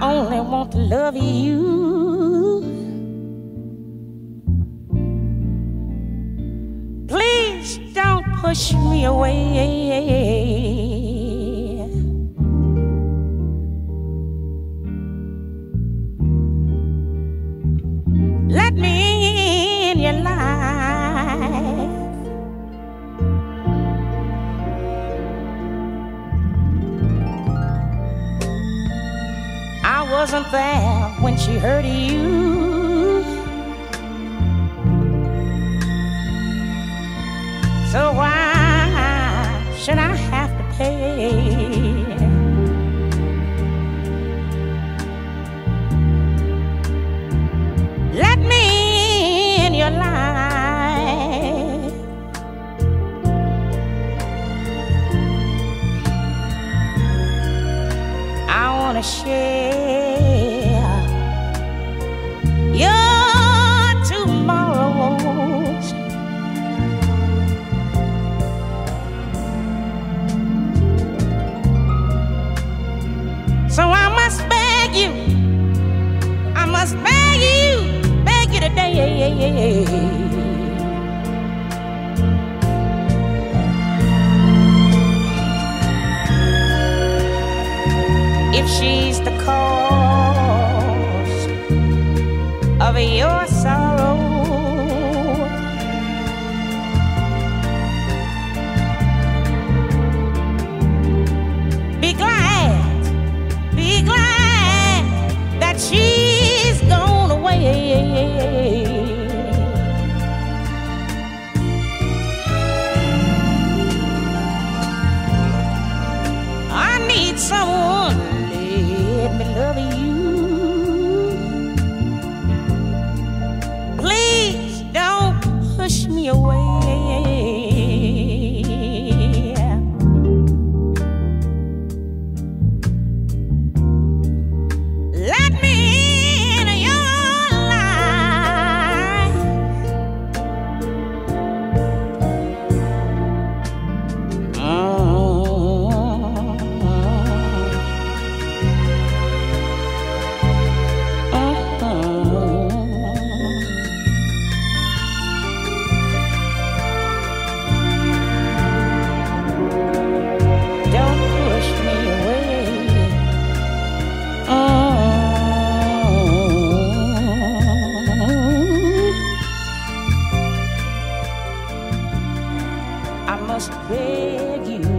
I only want to love you. Please don't push me away. I wasn't there when she hurt you. So why should I have to pay? Let me in your life. I wanna share today. if she's the cause of your sorrow. Must beg you.